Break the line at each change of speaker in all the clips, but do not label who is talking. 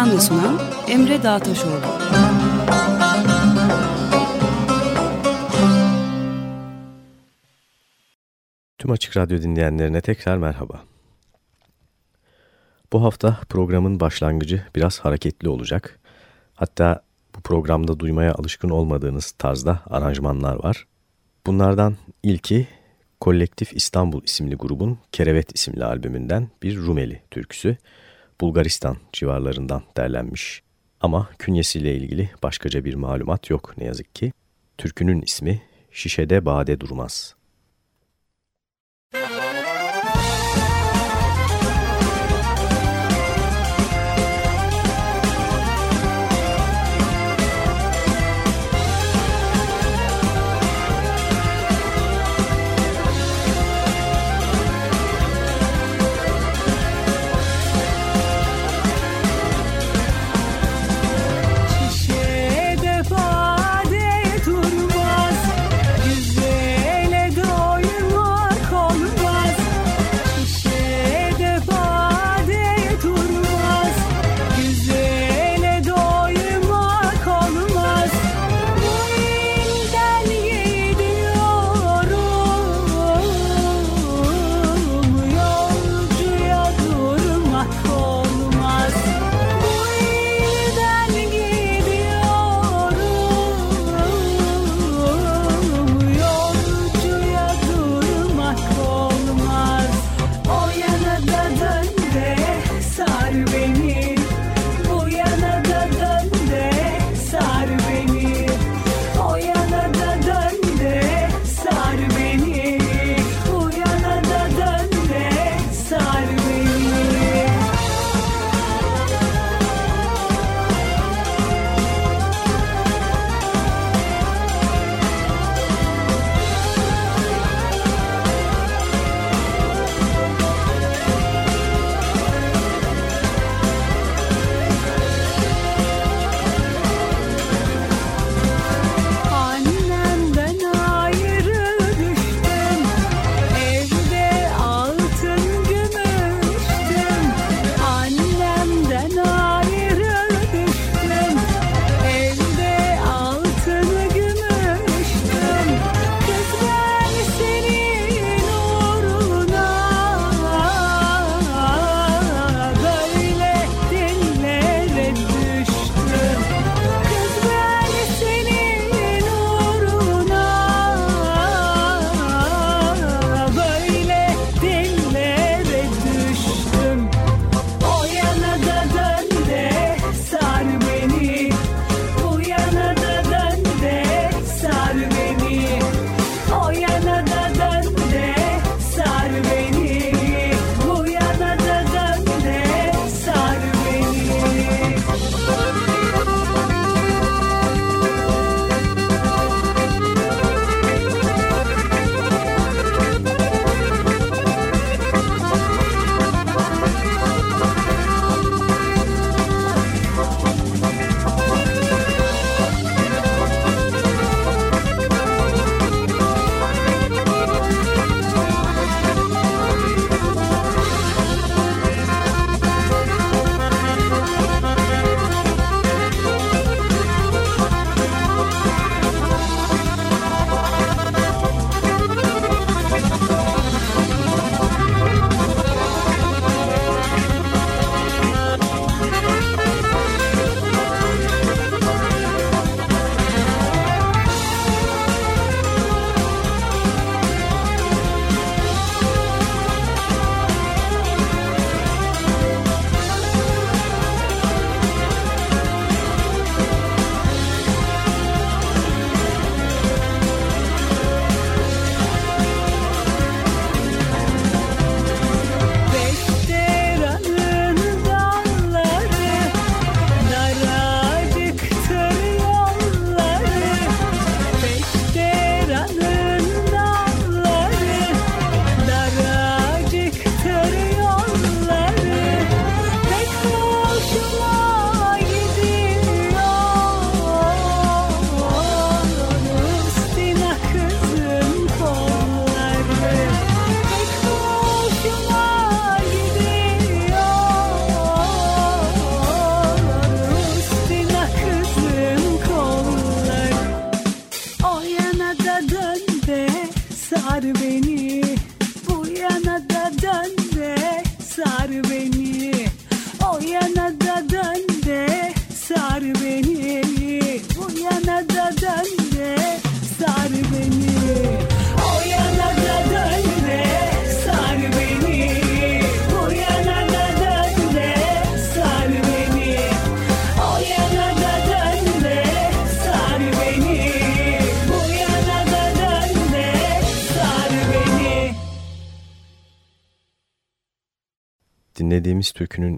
Hazırlayan ve sunan Emre Dağtaşoğlu
Tüm Açık Radyo dinleyenlerine tekrar merhaba. Bu hafta programın başlangıcı biraz hareketli olacak. Hatta bu programda duymaya alışkın olmadığınız tarzda aranjmanlar var. Bunlardan ilki Kolektif İstanbul isimli grubun Kerevet isimli albümünden bir Rumeli türküsü. Bulgaristan civarlarından derlenmiş. Ama künyesiyle ilgili başkaca bir malumat yok ne yazık ki. Türkünün ismi Şişede Bade Durmaz.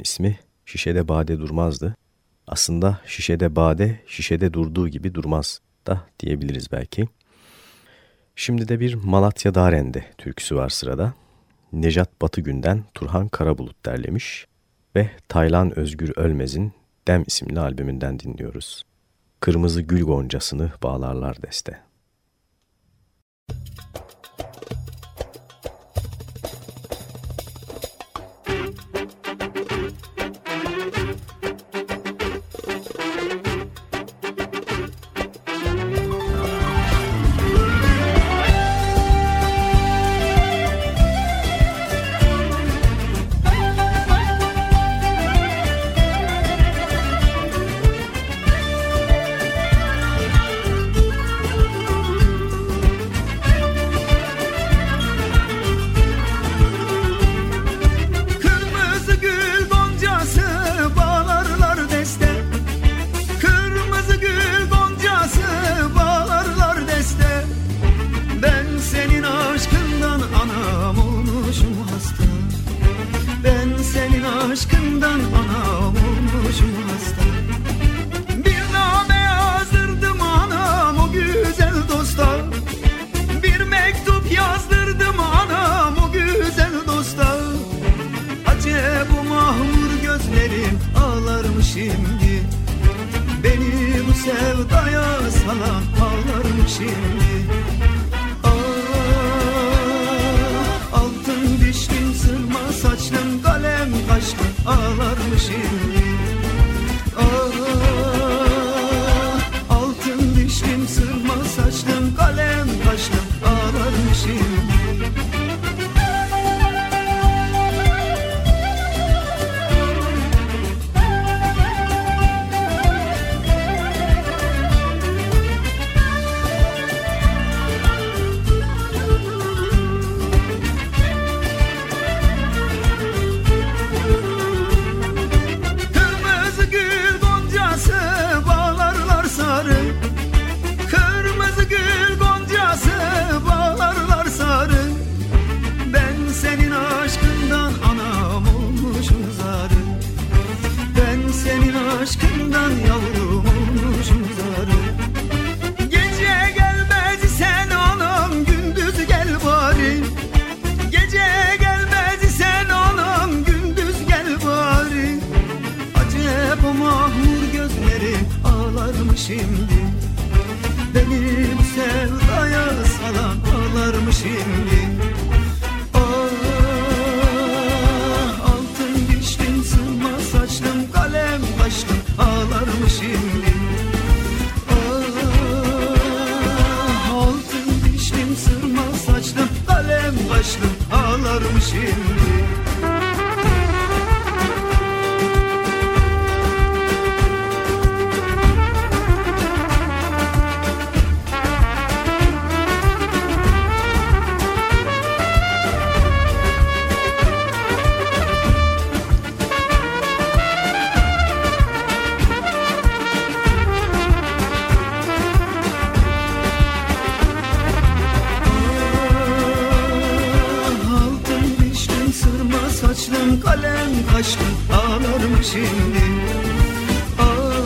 ismi Şişede Bade Durmaz'dı. Aslında Şişede Bade, şişede durduğu gibi durmaz da diyebiliriz belki. Şimdi de bir Malatya Darende türküsü var sırada. Nejat Batıgün'den Turhan Karabulut derlemiş ve Taylan Özgür Ölmez'in Dem isimli albümünden dinliyoruz. Kırmızı Gül Goncasını bağlarlar deste.
Müzik kalem taştı ağlarım şimdi Ah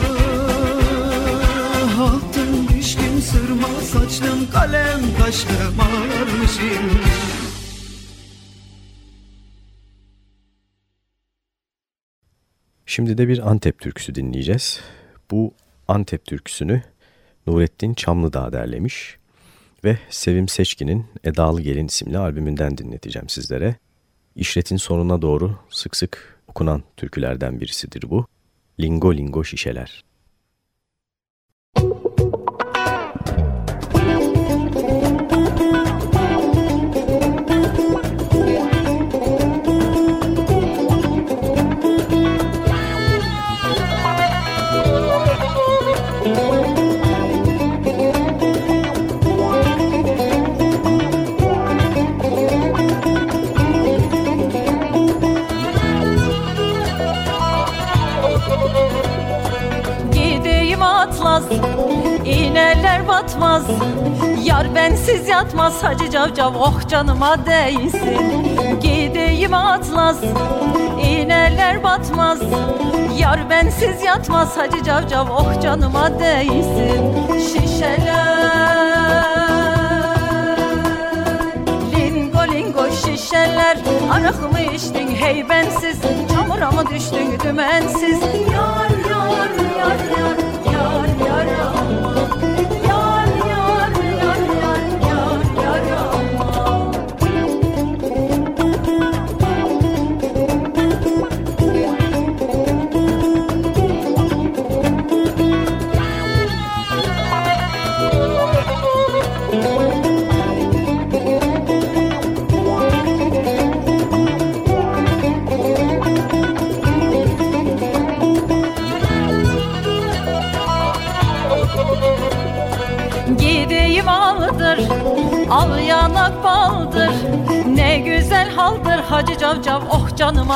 altın düştüm sırma saçtım kalem taştı ağlarım şimdi
Şimdi de bir Antep türküsü dinleyeceğiz. Bu Antep türküsünü Nurettin Çamlıdağ derlemiş ve Sevim Seçkin'in Edalı Gelin isimli albümünden dinleteceğim sizlere. İşletin sonuna doğru sık sık okunan türkülerden birisidir bu. Lingo lingo şişeler.
Yar bensiz yatmaz Hacı Cavcav oh canıma değsin. Gideyim atlas iğneler batmaz. Yar bensiz yatmaz Hacı Cavcav oh canıma değsin. Şişeler Lingo lingo şişeler. Arak mı içtin hey bensiz? Çamura mı düştün dümensiz? Yar yar yar yar yar yar aman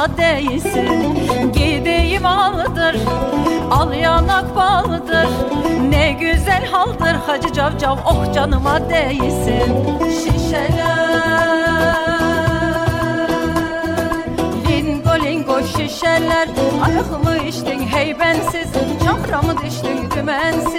canıma değsin Gideyim aldır, al yanak baldır. Ne güzel haldır Hacı Cavcav oh canıma değsin Şişeler Lingo lingo şişeler. Arak mı içtin hey bensiz. Çamura mı düştün dümensiz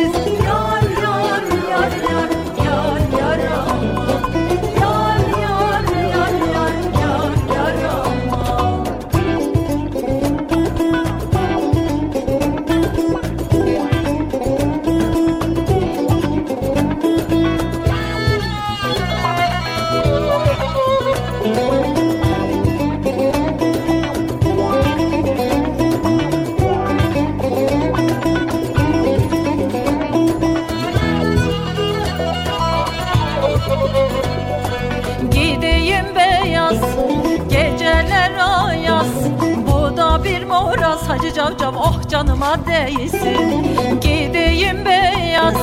Cavcav oh canıma değsin. Gideyim beyaz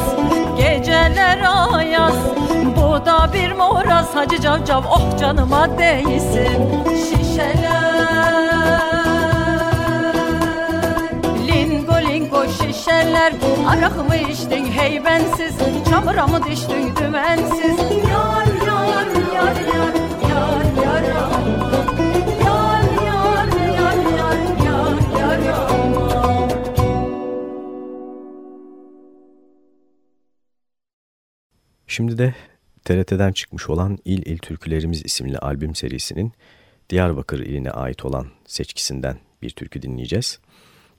geceler ayaz. Bu da bir moraz Hacı Cavcav oh canıma değsin. Şişeler. Lingo lingo şişeler. Arak mı içtin? Hey bensiz. Çamura mı düştün? Dümensiz. Yar yar yar yar
Şimdi de TRT'den çıkmış olan İl İl Türkülerimiz isimli albüm serisinin Diyarbakır iline ait olan seçkisinden bir türkü dinleyeceğiz.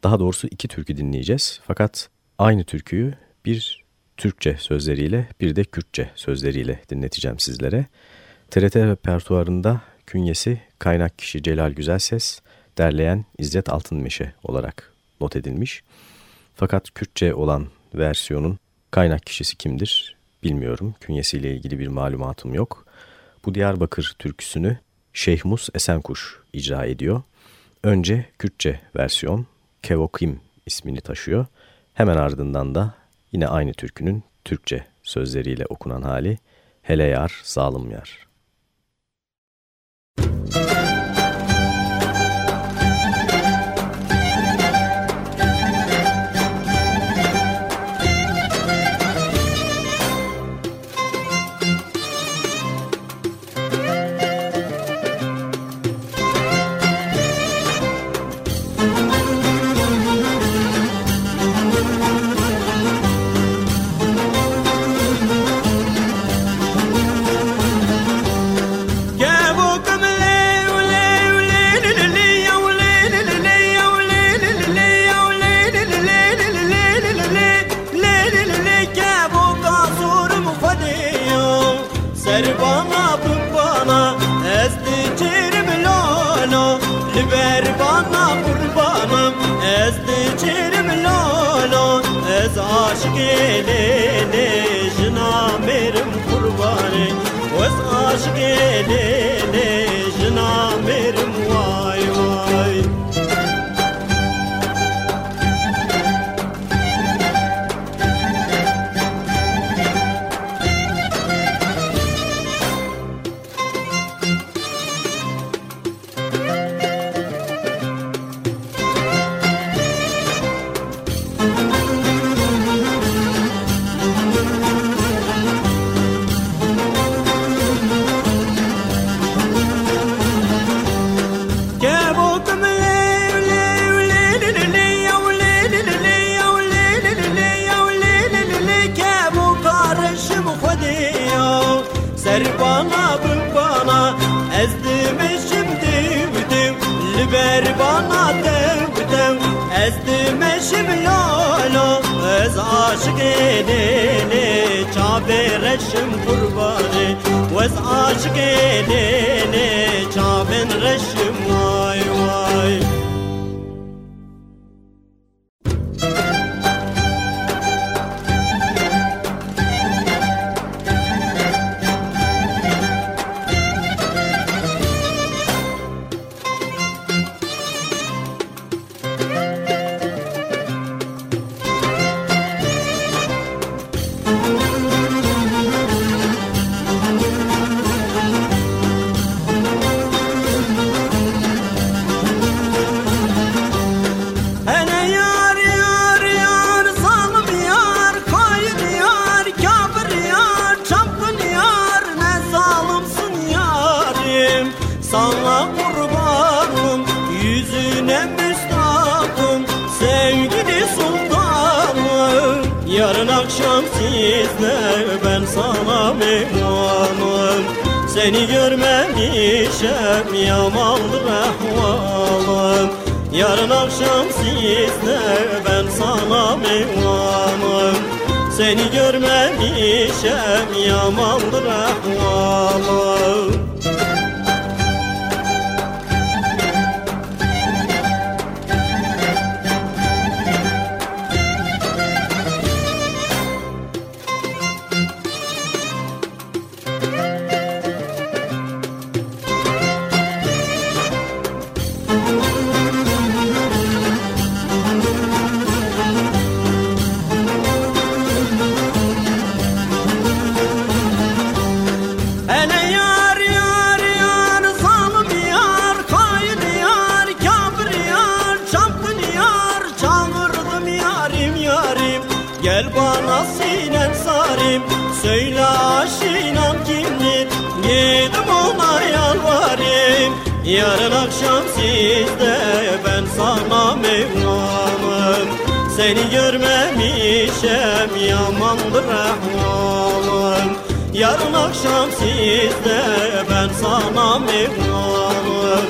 Daha doğrusu iki türkü dinleyeceğiz. Fakat aynı türküyü bir Türkçe sözleriyle bir de Kürtçe sözleriyle dinleteceğim sizlere. TRT repertuarında künyesi kaynak kişi Celal Güzelses, derleyen İzzet Altınmeşe olarak not edilmiş. Fakat Kürtçe olan versiyonun kaynak kişisi kimdir bilmiyorum. Künyesiyle ilgili bir malumatım yok. Bu Diyarbakır türküsünü Şeyhmus Esenkuş icra ediyor. Önce Kürtçe versiyon Kevokim ismini taşıyor. Hemen ardından da yine aynı türkünün Türkçe sözleriyle okunan hali Hele yar, zalim yar.
Müzik Hele yar yar yar zalim yar Kayın yar Çapkın yar Çağırdım yarim yarim. Gel bana sinen sarim Söyle aşinan kimdir Gidip ona yalvarayım Yarın akşam sizde ben sana mevlamım. Seni görmemişem yamandır ahvalım Yarın akşam sizde ben sana mevlamım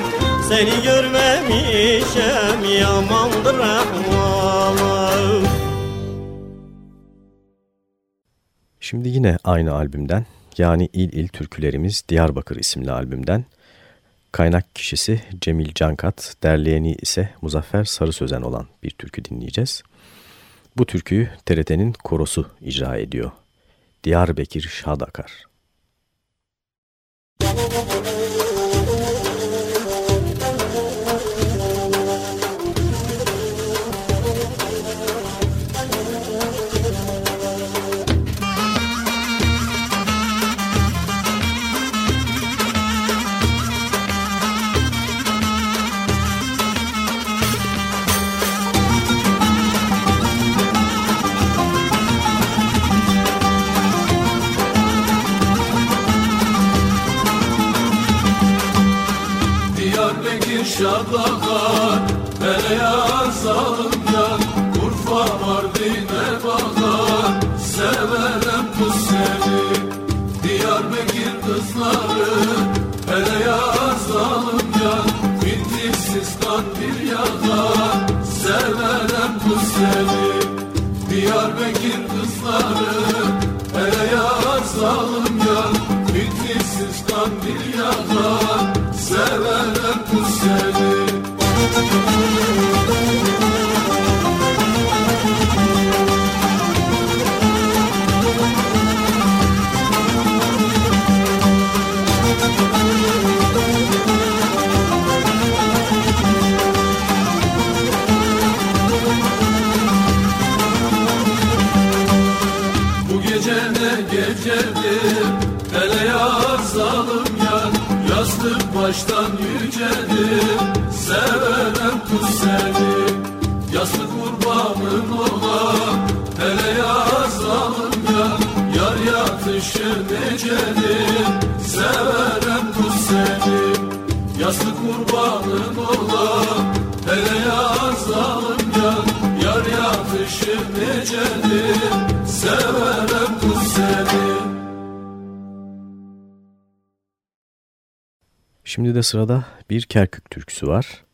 Seni görmemişem yamandır ahvalım
Şimdi yine aynı albümden yani İl İl Türkülerimiz Diyarbakır isimli albümden kaynak kişisi Cemil Cankat, derleyeni ise Muzaffer Sarı Sözen olan bir türkü dinleyeceğiz. Bu türküyü TRT'nin korosu icra ediyor. Diyarbakır Şad Akar.
Yar zalim yar Urfa Mardin'e bakar Severem bu seni. Diyarbakır kızları Yastık baştan yücedir Severem bu seni. Yastık kurbanın ola Hele yar zalim yar Yar yatışı necedir
Şimdi de sırada bir Kerkük türküsü var.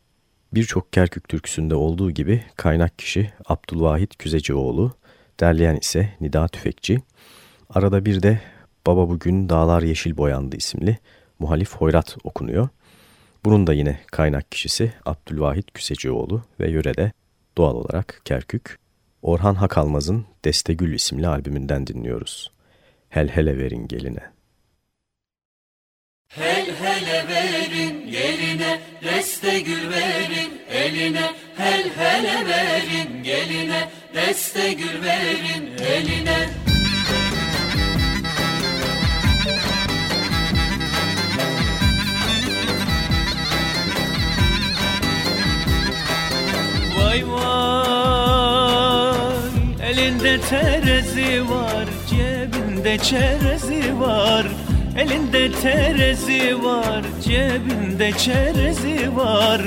Birçok Kerkük türküsünde olduğu gibi kaynak kişi Abdülvahit Küzecioğlu, derleyen ise Nida Tüfekçi. Arada bir de Baba Bugün Dağlar Yeşil Boyandı isimli muhalif hoyrat okunuyor. Bunun da yine kaynak kişisi Abdülvahit Küsecioğlu ve yörede doğal olarak Kerkük. Orhan Hakalmaz'ın Destegül isimli albümünden dinliyoruz. Hel hele verin geline.
Hel hele verin geline, deste gül verin eline. Hel hele verin geline, deste gül verin eline.
Vay vay elinde terezi var cebinde çerezi var Elinde terezi var cebinde çerezi var.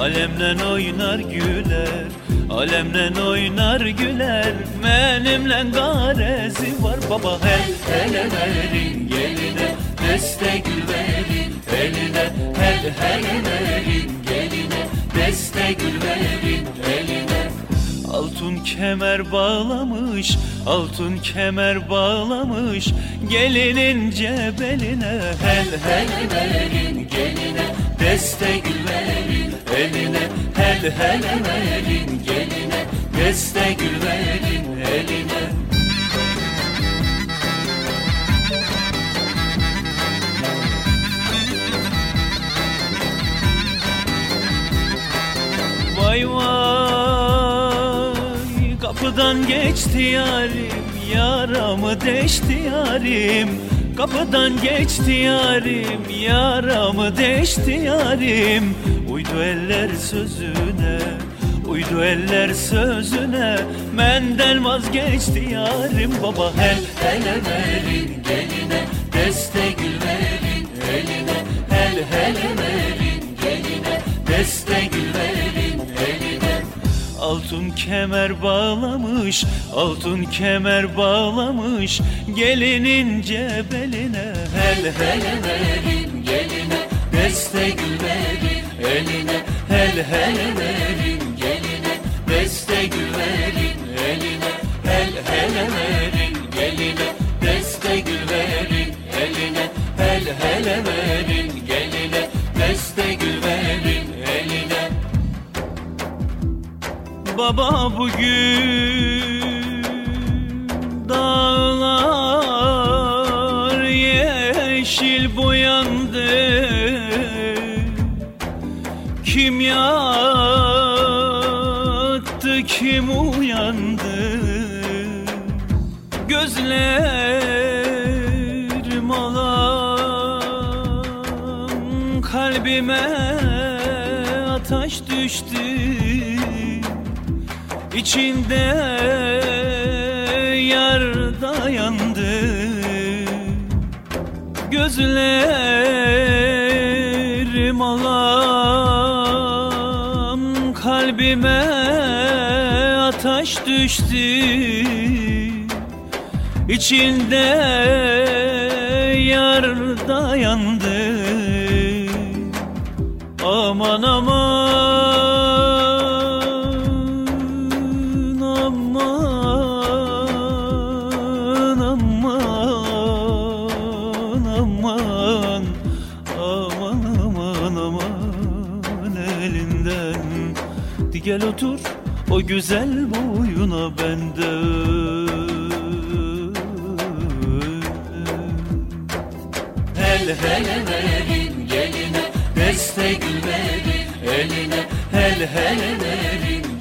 Alemle oynar güler Alemle oynar güler. Benimle garezi var. Baba hel hele verin geline Deste gül verin. Eline Hel hele verin geline Deste gül verin. Eline Altın kemer bağlamış, altın kemer bağlamış Gelinin cebeline. Hel hel verin geline Deste gül verin eline. Hel hel verin geline Deste gül verin eline. Vay vay kapıdan geçti yarim Yaramı deşti yarim. Kapıdan geçti yarim Yaramı deşti yarim. Uydu eller sözüne Uydu eller sözüne. Menden vazgeçti yarim Baba hel hele verin geline Deste gül verin eline. Hel hele verin geline Deste gül Altın kemer bağlamış, altın kemer bağlamış Gelinin cebeline Hel hele verin geline Deste gül verin eline Hel hele verin geline Deste gül verin Baba bugün dağlar yeşil boyandı. Kim yattı kim uyandı? Gözlerim alan kalbime ateş düştü İçinde yar dayandı. Gözlerim alam kalbime ateş düştü. İçinde yar dayandı. Aman aman güzel boyuna bende. Hel hele verin geline Deste verin eline. Hel hele verin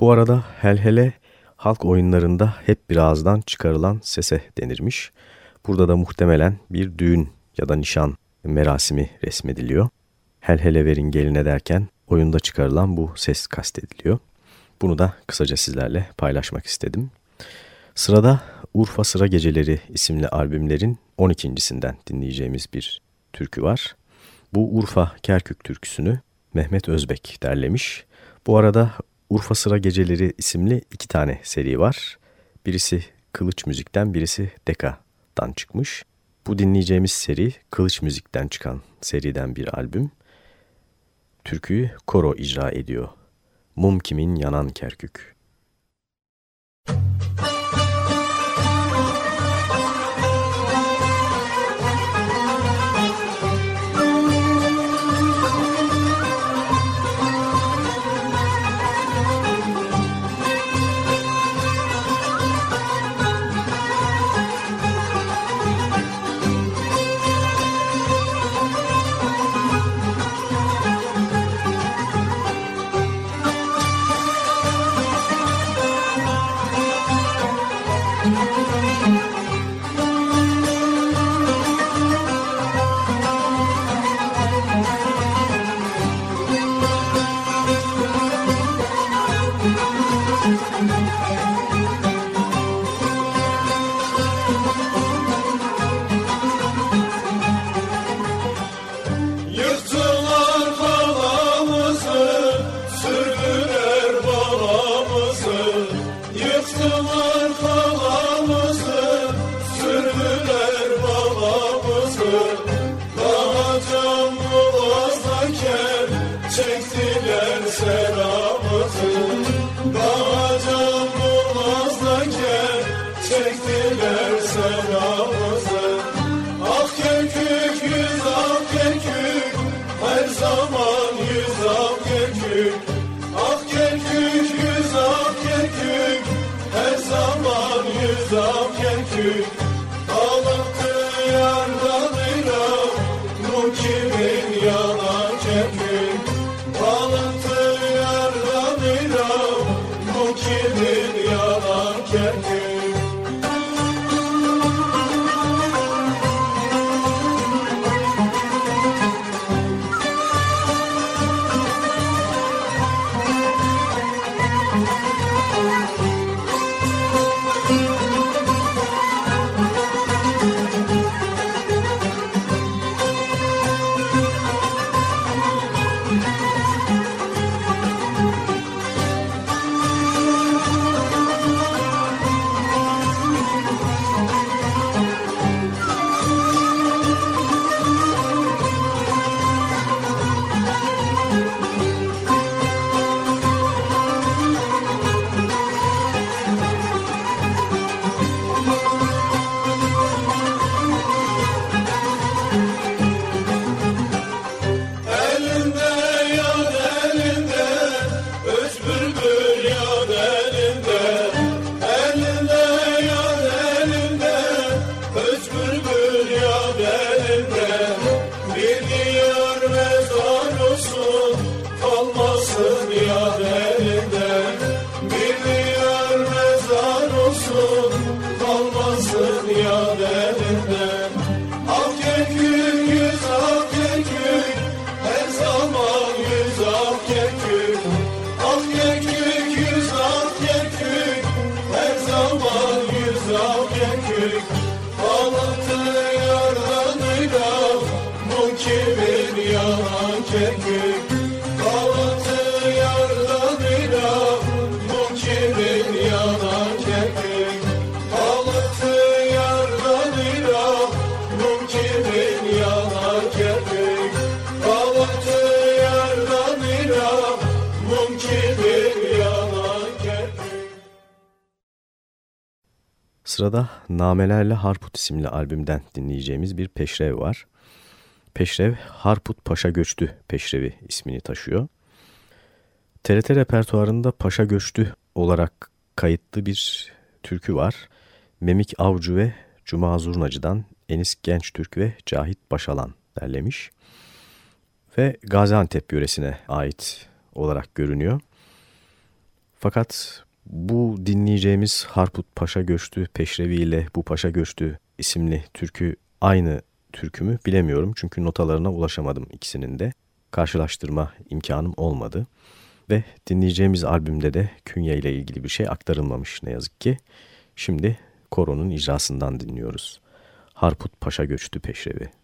Bu arada helhele halk oyunlarında hep bir ağızdan çıkarılan sese denirmiş. Burada da muhtemelen bir düğün ya da nişan merasimi resmediliyor. Helhele verin geline derken oyunda çıkarılan bu ses kastediliyor. Bunu da kısaca sizlerle paylaşmak istedim. Sırada Urfa Sıra Geceleri isimli albümlerin 12.sinden dinleyeceğimiz bir türkü var.
Bu Urfa Kerkük türküsünü Mehmet Özbek derlemiş. Bu arada Urfa Sıra Geceleri isimli iki tane seri var. Birisi Kılıç Müzik'ten, birisi Deka'dan çıkmış. Bu dinleyeceğimiz seri Kılıç Müzik'ten çıkan seriden bir albüm. Türküyü koro icra ediyor. Mum kimin yanan Kerkük. Müzik kimin yalan kerkük Sırada Namelerle Harput isimli albümden dinleyeceğimiz bir peşrev var. Peşrev Harput Paşa Göçtü peşrevi ismini taşıyor. TRT repertuarında Paşa Göçtü olarak kayıtlı bir türkü var. Memik Avcı ve Cuma Zurnacı'dan Enis Genç Türk ve Cahit Başalan derlemiş. Ve Gaziantep yöresine ait olarak görünüyor. Fakat bu dinleyeceğimiz Harput Paşa Göçtü Peşrevi ile Bu Paşa Göçtü isimli türkü aynı türkü mü bilemiyorum. Çünkü notalarına ulaşamadım ikisinin de. Karşılaştırma imkanım olmadı. Ve dinleyeceğimiz albümde de künye ile ilgili bir şey aktarılmamış ne yazık ki. Şimdi koronun icrasından dinliyoruz. Harput Paşa Göçtü Peşrevi.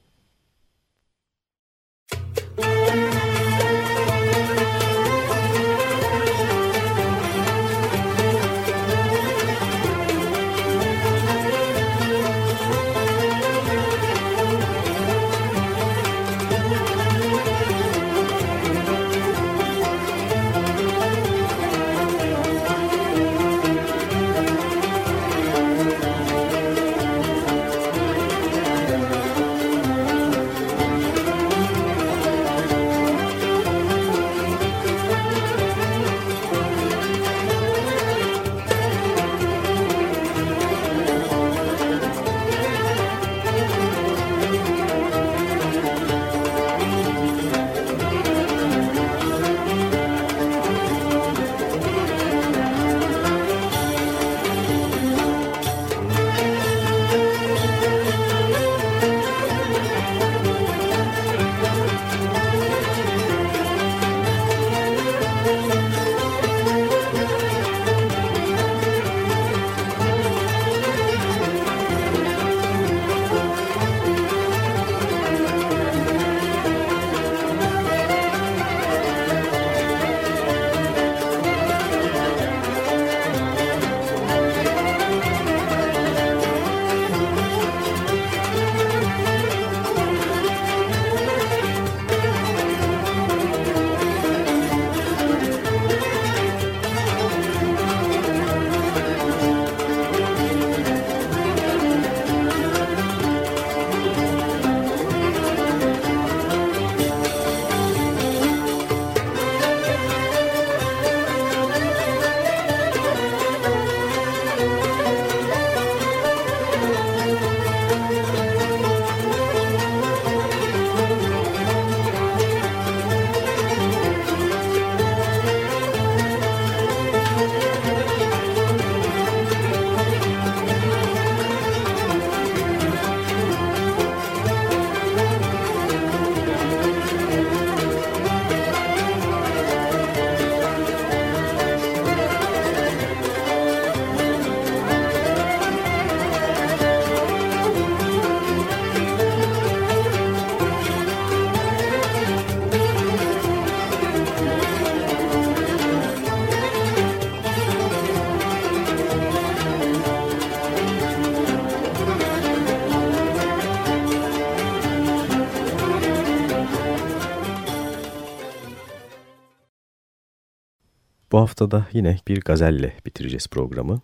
Bu hafta da yine bir gazelle bitireceğiz programı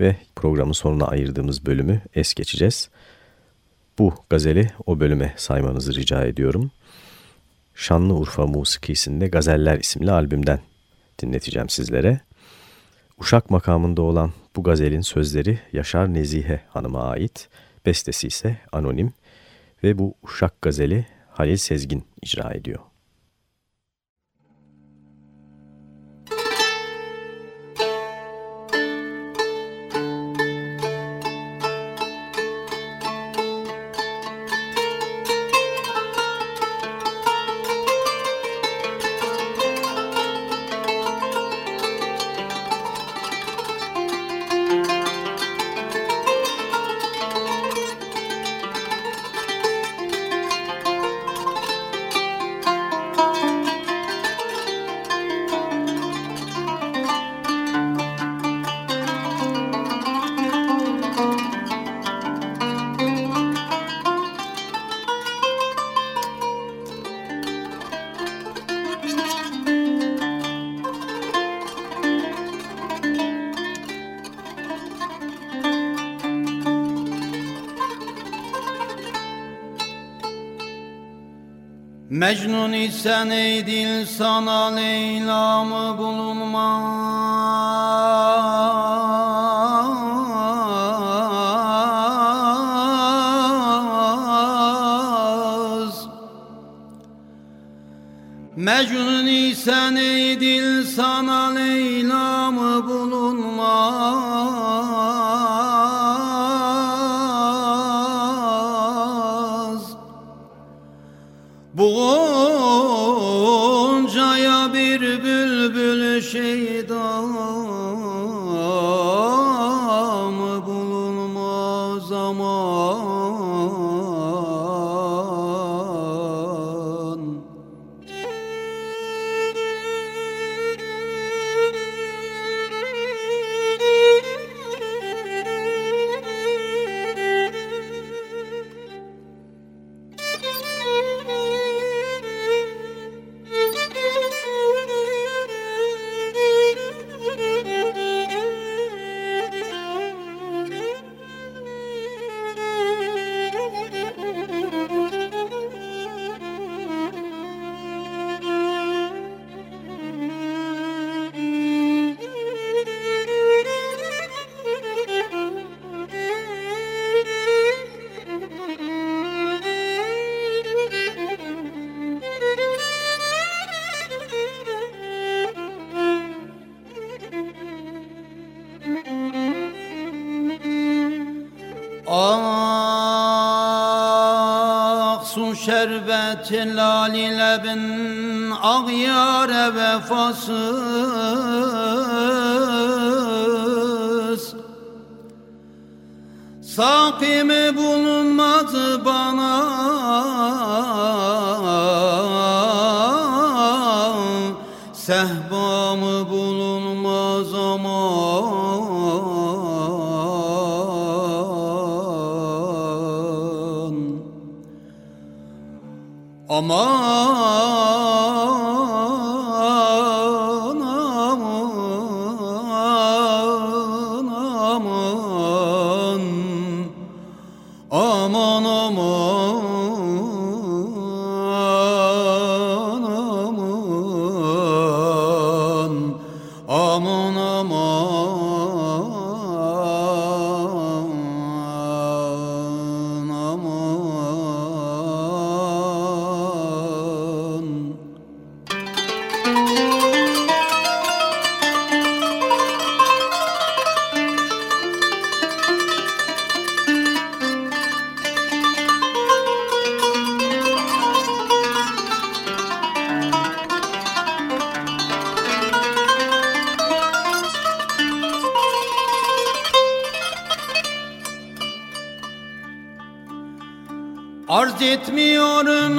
ve programın sonuna ayırdığımız bölümü es geçeceğiz. Bu gazeli o bölüme saymanızı rica ediyorum. Şanlıurfa Musikisi'nde Gazeller isimli albümden dinleteceğim sizlere. Uşak makamında olan bu gazelin sözleri Yaşar Nezihe Hanım'a ait, bestesi ise anonim ve bu Uşak gazeli Halil Sezgin icra ediyor.
Mecnun isen ey dil sana Leyla mı bulunmaz şerbeti lali lebin Ağyare vefasız etmiyorum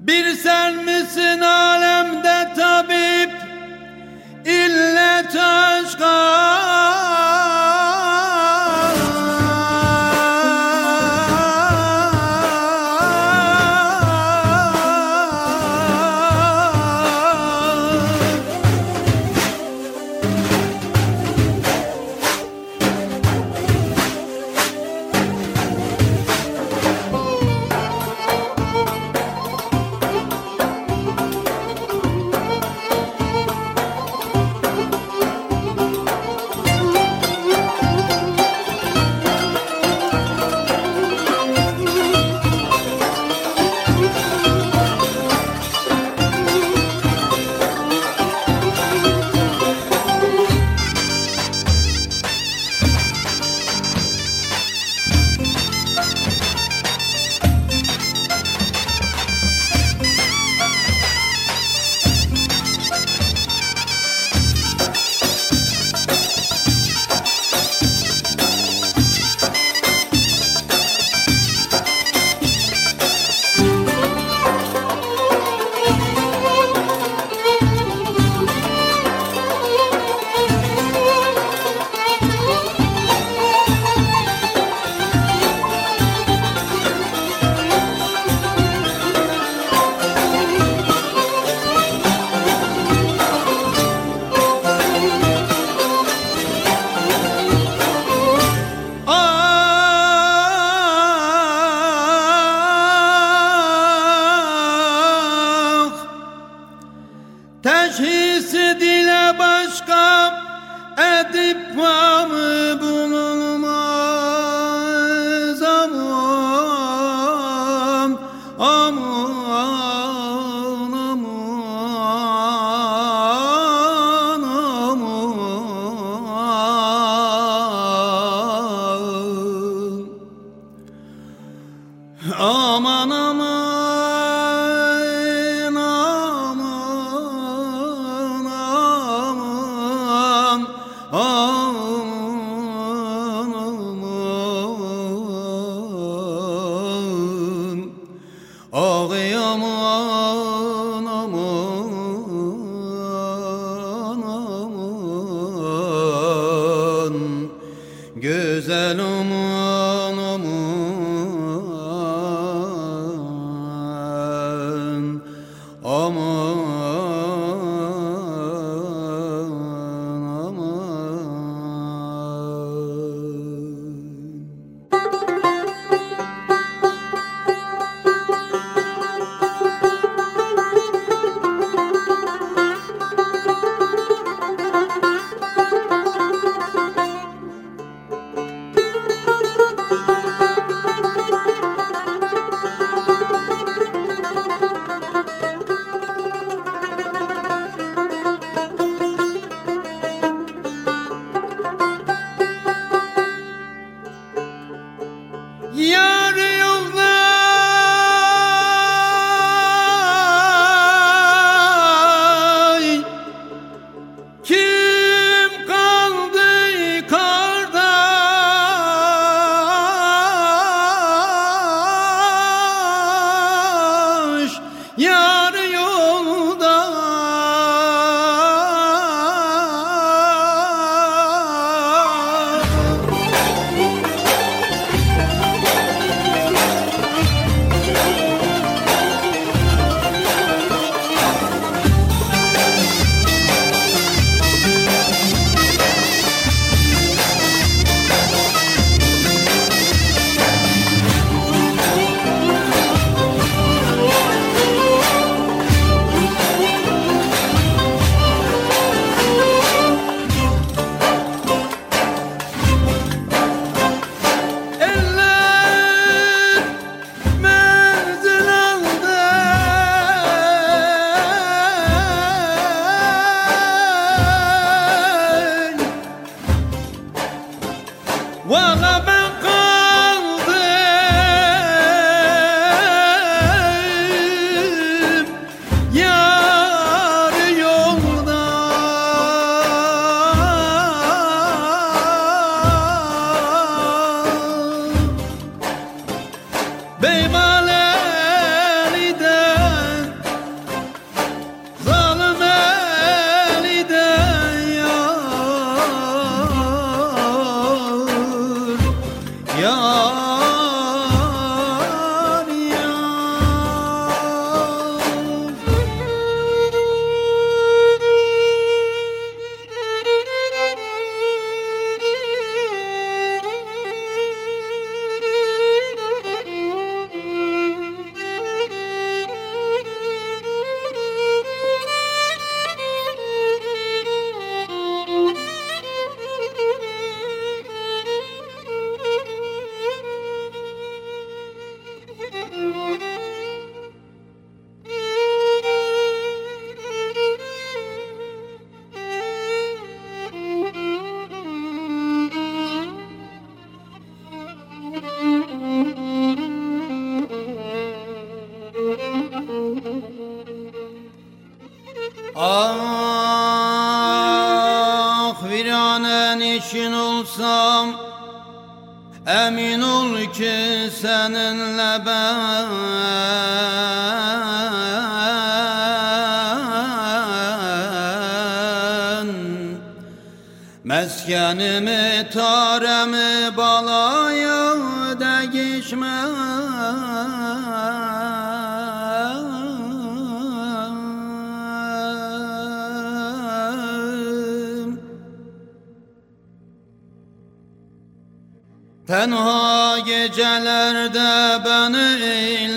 Bir sen misin alemde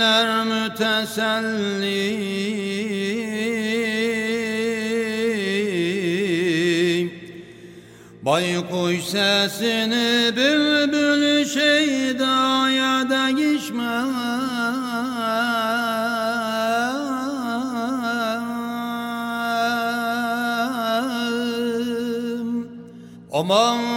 eyler müteselli Baykuş sesini bülbül şeydaya Aman aman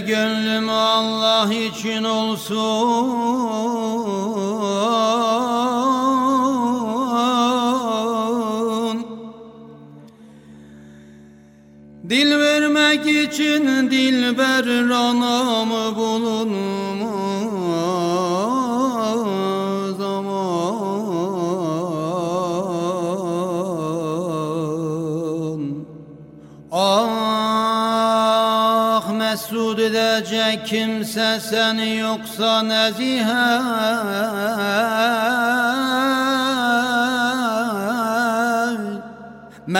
gönlüm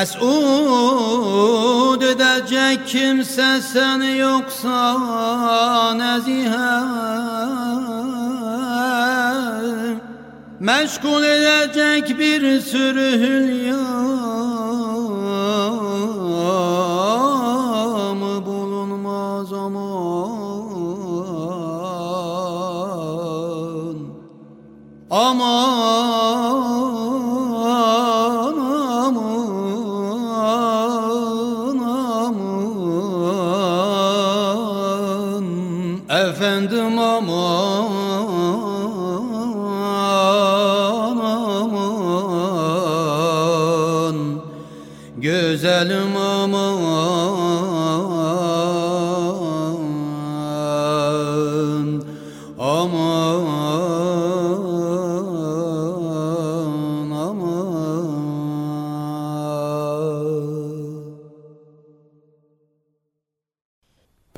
Mes'ud edecek kimse seni yoksa nezihe Meşgul edecek bir sürü hülya mı bulunmaz aman? Aman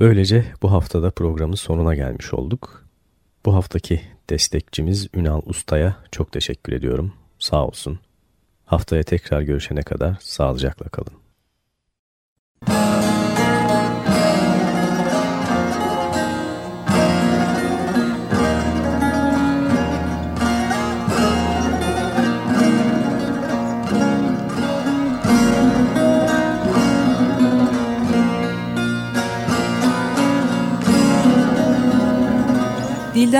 Böylece bu haftada programın sonuna gelmiş olduk. Bu haftaki destekçimiz Ünal Usta'ya çok teşekkür ediyorum. Sağ olsun. Haftaya tekrar görüşene kadar sağlıcakla kalın.